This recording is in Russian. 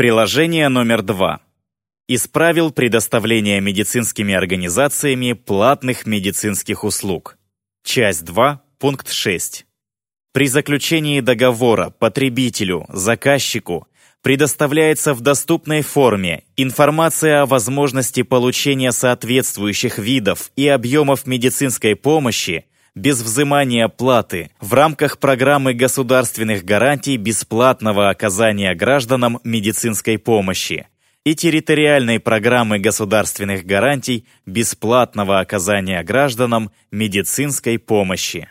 Приложение номер два. Из правил предоставления медицинскими организациями платных медицинских услуг. Часть 2, пункт 6. При заключении договора потребителю, заказчику предоставляется в доступной форме информация о возможности получения соответствующих видов и объемов медицинской помощи без взимания платы в рамках программы государственных гарантий бесплатного оказания гражданам медицинской помощи и территориальной программы государственных гарантий бесплатного оказания гражданам медицинской помощи.